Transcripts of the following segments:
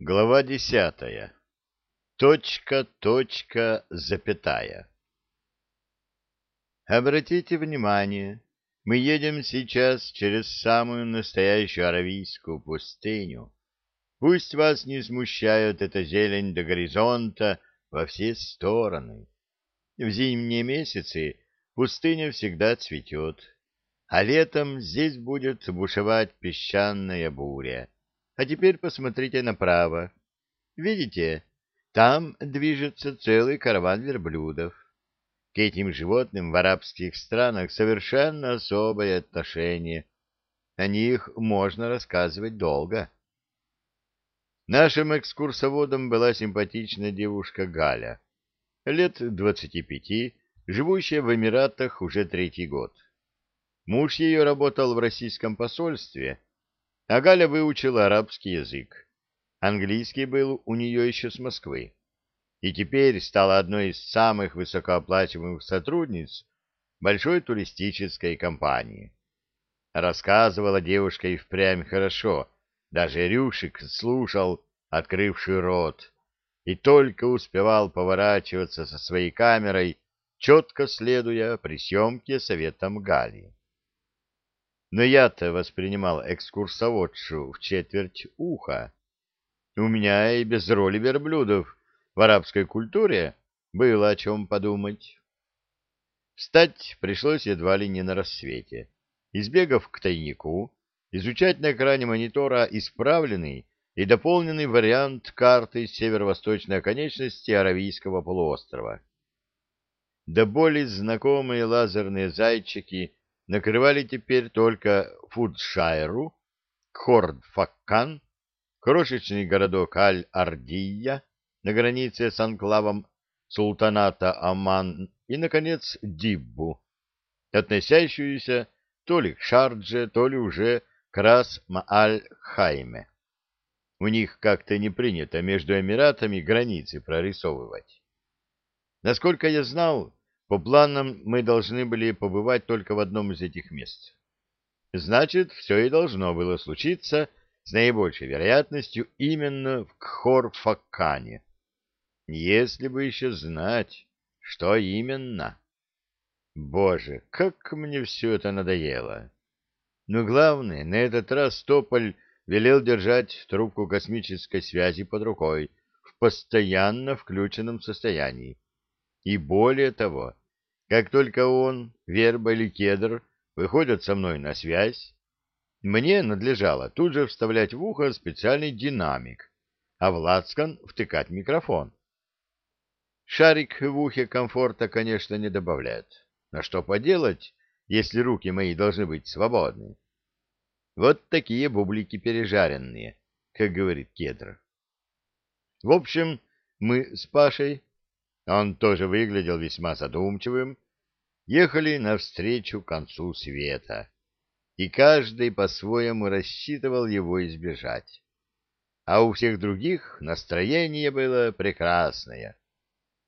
Глава десятая. Точка, точка, запятая. Обратите внимание, мы едем сейчас через самую настоящую аравийскую пустыню. Пусть вас не смущает эта зелень до горизонта во все стороны. В зимние месяцы пустыня всегда цветет, а летом здесь будет бушевать песчаная буря а теперь посмотрите направо. Видите, там движется целый караван верблюдов. К этим животным в арабских странах совершенно особое отношение. О них можно рассказывать долго. Нашим экскурсоводом была симпатичная девушка Галя, лет двадцати пяти, живущая в Эмиратах уже третий год. Муж ее работал в российском посольстве, а Галя выучила арабский язык. Английский был у нее еще с Москвы. И теперь стала одной из самых высокооплачиваемых сотрудниц большой туристической компании. Рассказывала девушка и впрямь хорошо, даже Рюшик слушал, открывший рот, и только успевал поворачиваться со своей камерой, четко следуя при съемке советам Гали. Но я-то воспринимал экскурсоводшу в четверть уха. У меня и без роли верблюдов в арабской культуре было о чем подумать. Встать пришлось едва ли не на рассвете. Избегав к тайнику, изучать на экране монитора исправленный и дополненный вариант карты северо-восточной оконечности Аравийского полуострова. До боли знакомые лазерные зайчики накрывали теперь только Фудшайру, Хордфаккан, крошечный городок Аль-Ардия на границе с анклавом султаната Аман и, наконец, Диббу, относящуюся то ли к Шардже, то ли уже к Рас-Мааль-Хайме. У них как-то не принято между Эмиратами границы прорисовывать. Насколько я знал, по планам мы должны были побывать только в одном из этих мест. Значит, все и должно было случиться с наибольшей вероятностью именно в Кхорфакане. Если бы еще знать, что именно. Боже, как мне все это надоело. Но главное, на этот раз Тополь велел держать трубку космической связи под рукой в постоянно включенном состоянии. И более того, как только он, верба или кедр выходят со мной на связь, мне надлежало тут же вставлять в ухо специальный динамик, а в лацкан втыкать микрофон. Шарик в ухе комфорта, конечно, не добавляет. Но что поделать, если руки мои должны быть свободны? Вот такие бублики пережаренные, как говорит кедр. В общем, мы с Пашей он тоже выглядел весьма задумчивым, ехали навстречу концу света, и каждый по-своему рассчитывал его избежать. А у всех других настроение было прекрасное.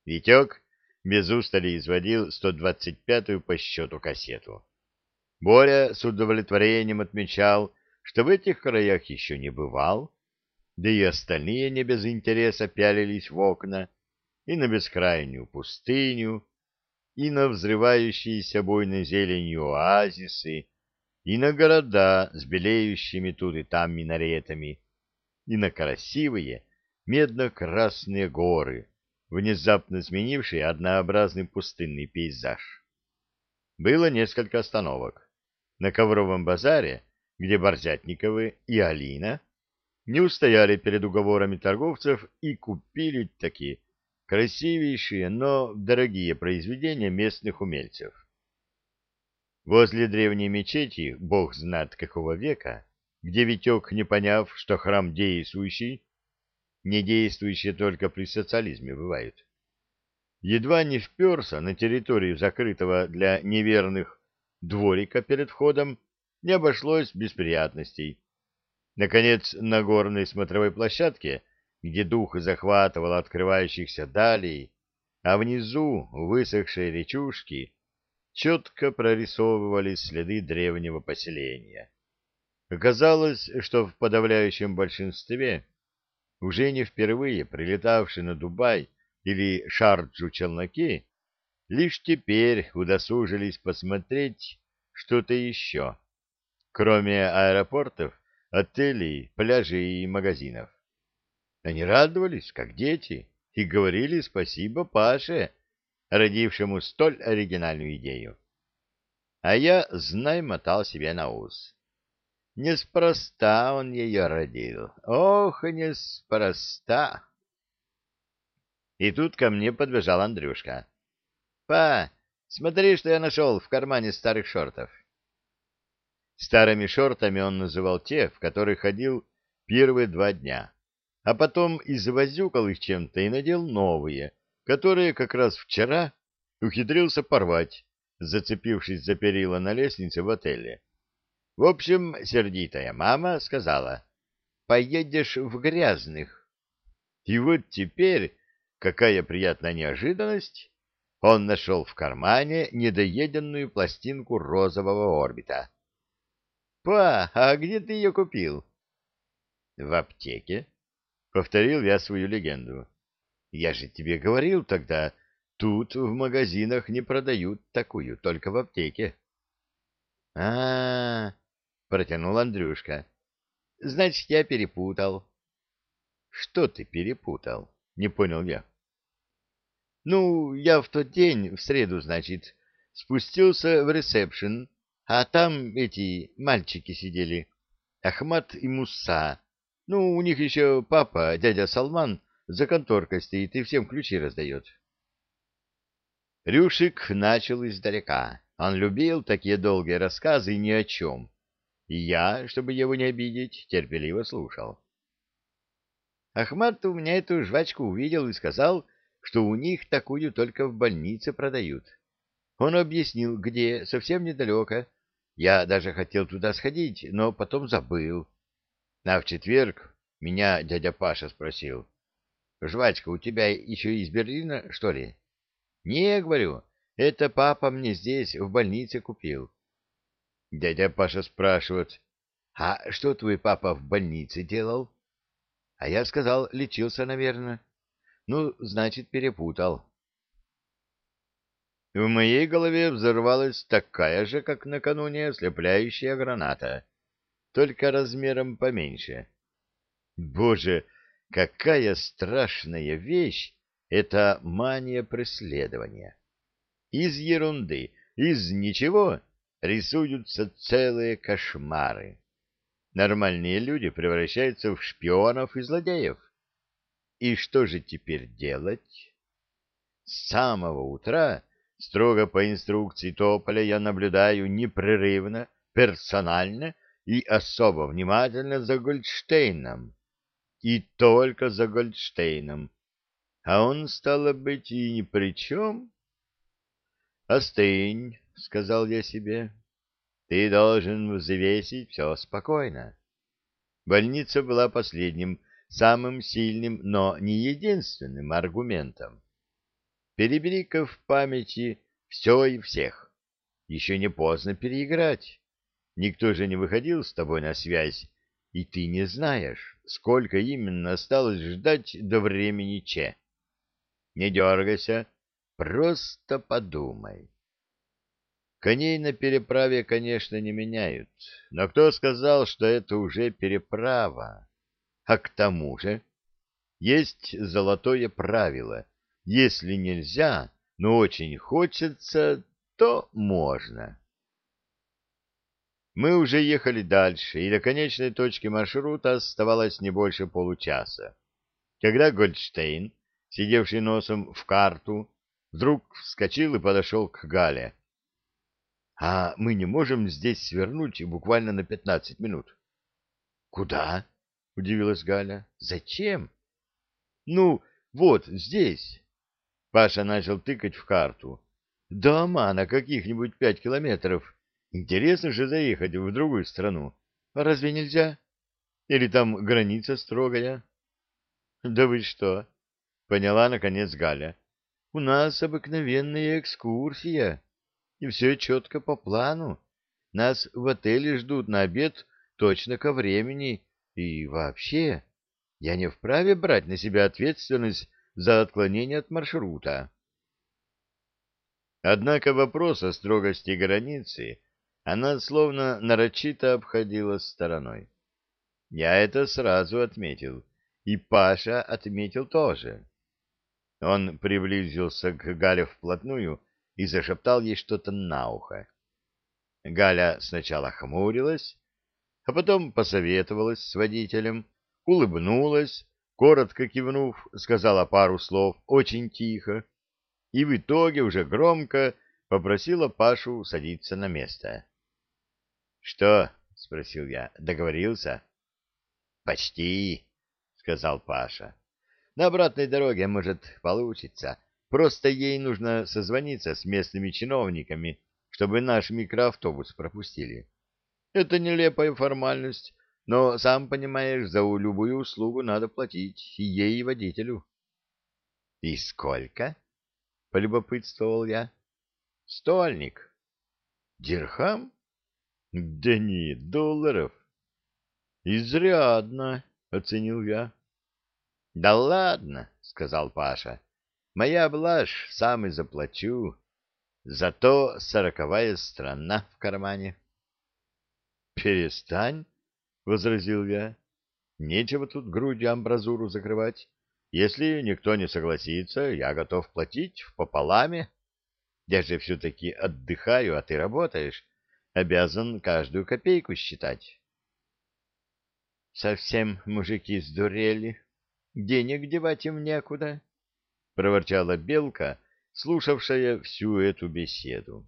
Витек без устали изводил 125-ю по счету кассету. Боря с удовлетворением отмечал, что в этих краях еще не бывал, да и остальные не без интереса пялились в окна, и на бескрайнюю пустыню, и на взрывающиеся буйной зеленью оазисы, и на города с белеющими тут и там минаретами, и на красивые медно-красные горы, внезапно сменившие однообразный пустынный пейзаж. Было несколько остановок. На Ковровом базаре, где Борзятниковы и Алина не устояли перед уговорами торговцев и купили такие красивейшие, но дорогие произведения местных умельцев. Возле древней мечети, бог знает какого века, где Витек, не поняв, что храм действующий, не действующий только при социализме бывает, едва не вперся на территорию закрытого для неверных дворика перед входом, не обошлось без приятностей. Наконец, на горной смотровой площадке где дух захватывал открывающихся далей, а внизу высохшие речушки четко прорисовывались следы древнего поселения. Оказалось, что в подавляющем большинстве уже не впервые прилетавший на Дубай или Шарджу челноки, лишь теперь удосужились посмотреть что-то еще, кроме аэропортов, отелей, пляжей и магазинов. Они радовались, как дети, и говорили спасибо Паше, родившему столь оригинальную идею. А я, знай, мотал себе на ус. Неспроста он ее родил. Ох, неспроста. И тут ко мне подбежал Андрюшка. «Па, смотри, что я нашел в кармане старых шортов». Старыми шортами он называл те, в которых ходил первые два дня, а потом извозюкал их чем-то и надел новые, которые как раз вчера ухитрился порвать, зацепившись за перила на лестнице в отеле. В общем, сердитая мама сказала, «Поедешь в грязных». И вот теперь, какая приятная неожиданность, он нашел в кармане недоеденную пластинку розового орбита. «Па, а где ты ее купил?» «В аптеке», — повторил я свою легенду. «Я же тебе говорил тогда, тут в магазинах не продают такую, только в аптеке». «А-а-а!» протянул Андрюшка. Значит, я перепутал. Что ты перепутал? Не понял я. Ну, я в тот день, в среду, значит, спустился в ресепшн, а там эти мальчики сидели, Ахмат и Муса. Ну, у них еще папа, дядя Салман, за конторкой стоит и всем ключи раздает. Рюшик начал издалека. Он любил такие долгие рассказы ни о чем и я, чтобы его не обидеть, терпеливо слушал. Ахмат у меня эту жвачку увидел и сказал, что у них такую только в больнице продают. Он объяснил, где, совсем недалеко. Я даже хотел туда сходить, но потом забыл. А в четверг меня дядя Паша спросил, «Жвачка у тебя еще из Берлина, что ли?» «Не, — говорю, — это папа мне здесь, в больнице купил. Дядя Паша спрашивает, «А что твой папа в больнице делал?» А я сказал, лечился, наверное. Ну, значит, перепутал. В моей голове взорвалась такая же, как накануне, ослепляющая граната, только размером поменьше. Боже, какая страшная вещь эта мания преследования! Из ерунды, из ничего рисуются целые кошмары. Нормальные люди превращаются в шпионов и злодеев. И что же теперь делать? С самого утра, строго по инструкции Тополя, я наблюдаю непрерывно, персонально и особо внимательно за Гольдштейном. И только за Гольдштейном. А он, стало быть, и ни при чем. Остынь, — сказал я себе. «Ты должен взвесить все спокойно». Больница была последним, самым сильным, но не единственным аргументом. Перебери-ка в памяти все и всех. Еще не поздно переиграть. Никто же не выходил с тобой на связь, и ты не знаешь, сколько именно осталось ждать до времени Че. Не дергайся, просто подумай. Коней на переправе, конечно, не меняют, но кто сказал, что это уже переправа? А к тому же есть золотое правило. Если нельзя, но очень хочется, то можно. Мы уже ехали дальше, и до конечной точки маршрута оставалось не больше получаса. Когда Гольдштейн, сидевший носом в карту, вдруг вскочил и подошел к Гале. А мы не можем здесь свернуть буквально на пятнадцать минут. — Куда? — удивилась Галя. — Зачем? — Ну, вот здесь. Паша начал тыкать в карту. — Дома на каких-нибудь пять километров. Интересно же заехать в другую страну. А разве нельзя? Или там граница строгая? — Да вы что? — поняла наконец Галя. — У нас обыкновенная экскурсия и все четко по плану. Нас в отеле ждут на обед точно ко времени и вообще. Я не вправе брать на себя ответственность за отклонение от маршрута. Однако вопрос о строгости границы она словно нарочито обходила стороной. Я это сразу отметил, и Паша отметил тоже. Он приблизился к Гале вплотную и зашептал ей что-то на ухо. Галя сначала хмурилась, а потом посоветовалась с водителем, улыбнулась, коротко кивнув, сказала пару слов очень тихо и в итоге уже громко попросила Пашу садиться на место. — Что? — спросил я. — Договорился? — Почти, — сказал Паша. — На обратной дороге, может, получится. Просто ей нужно созвониться с местными чиновниками, чтобы наш микроавтобус пропустили. Это нелепая формальность, но, сам понимаешь, за любую услугу надо платить и ей, и водителю. — И сколько? — полюбопытствовал я. — Стольник. — Дирхам? — Да долларов. — Изрядно, — оценил я. — Да ладно, — сказал Паша. — Моя блажь, сам и заплачу. Зато сороковая страна в кармане. — Перестань, — возразил я. — Нечего тут грудью амбразуру закрывать. Если никто не согласится, я готов платить в пополаме. Я же все-таки отдыхаю, а ты работаешь. Обязан каждую копейку считать. Совсем мужики сдурели. Денег девать им некуда, — проворчала Белка, слушавшая всю эту беседу.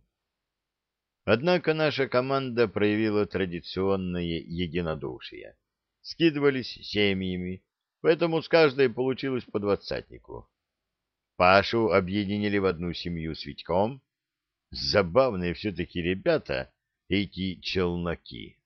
Однако наша команда проявила традиционное единодушие. Скидывались семьями, поэтому с каждой получилось по двадцатнику. Пашу объединили в одну семью с Витьком. Забавные все-таки ребята, эти челноки.